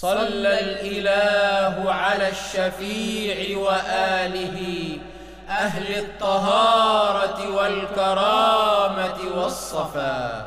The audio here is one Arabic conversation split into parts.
صلى الإله على الشفيع وآله أهل الطهارة والكرامة والصفا.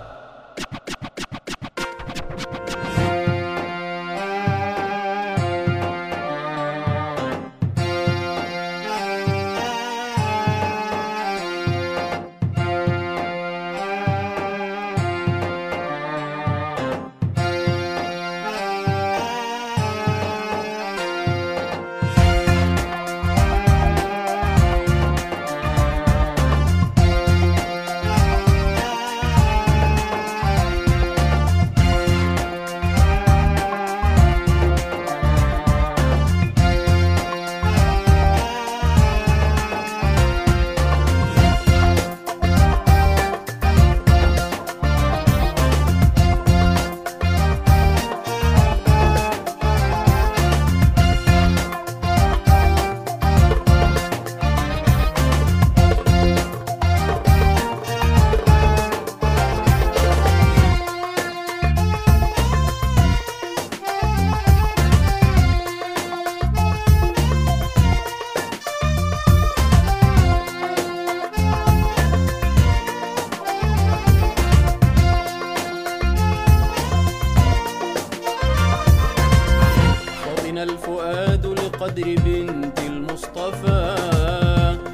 بنت المصطفى.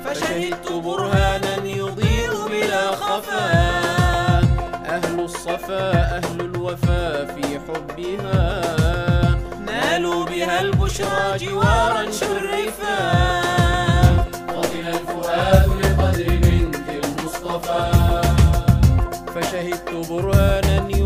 فشهدت برهانا يضيء بلا خفاء أهل الصفا أهل الوفا في حبها. نالوا بها البشرى جوارا شرفا. فطن الفؤاد لقدر بنت المصطفى. فشهدت برهانا يضيء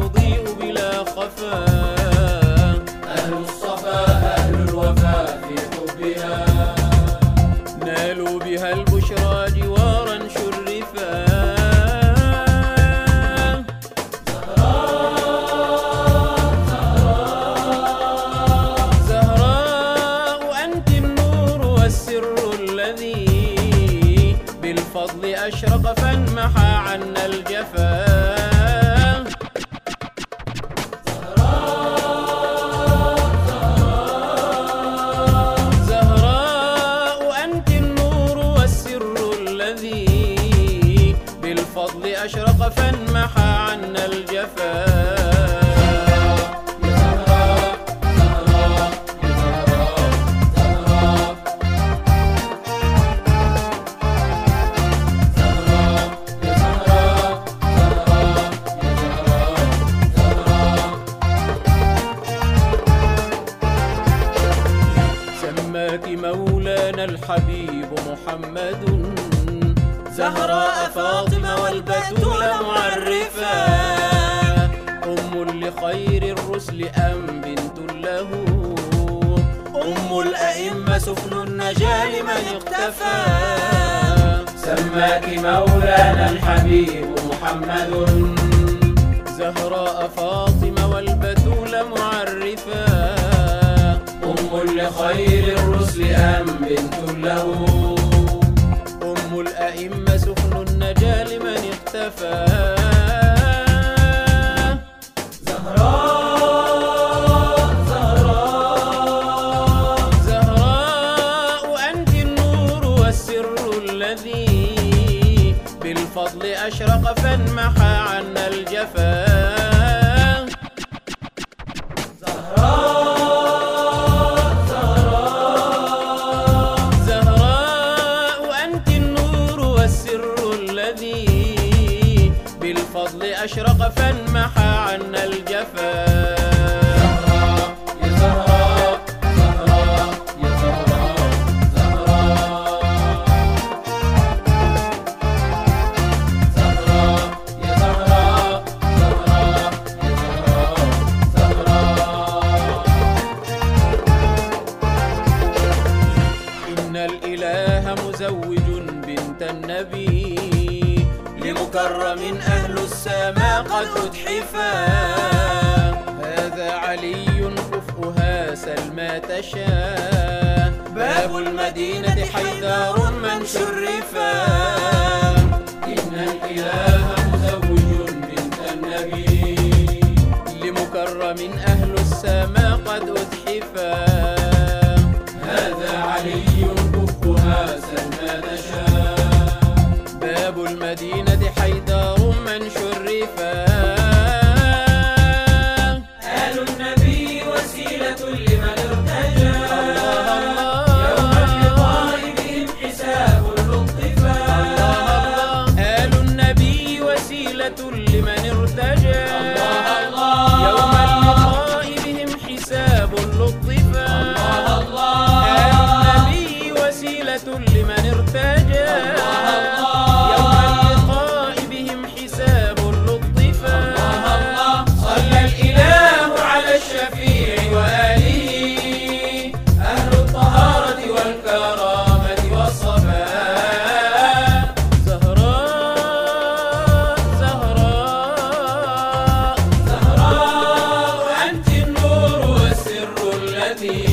الحبيب محمد. زهراء فاطمة والبتول معرفا أم لخير الرسل أم بنت له. أم الأئمة سفن النجاة لمن اقتفى. سماك مولانا الحبيب محمد. زهراء فاطمة والبتول معرفا أم لخير الرسل بنت له. أم الأئمة سفن النجاة لمن اقتفى. زهراء زهراء زهراء أنت النور والسر الذي بالفضل أشرق فانمحى عنا الجفا. أشرق فانمحى عنا الجفا. الإله مزوج بنت النبي. لمكرم أهل السماء قد أتحفا. هذا علي كفؤها سلمى تشاء باب المدينة حيدار من شرفا. الذي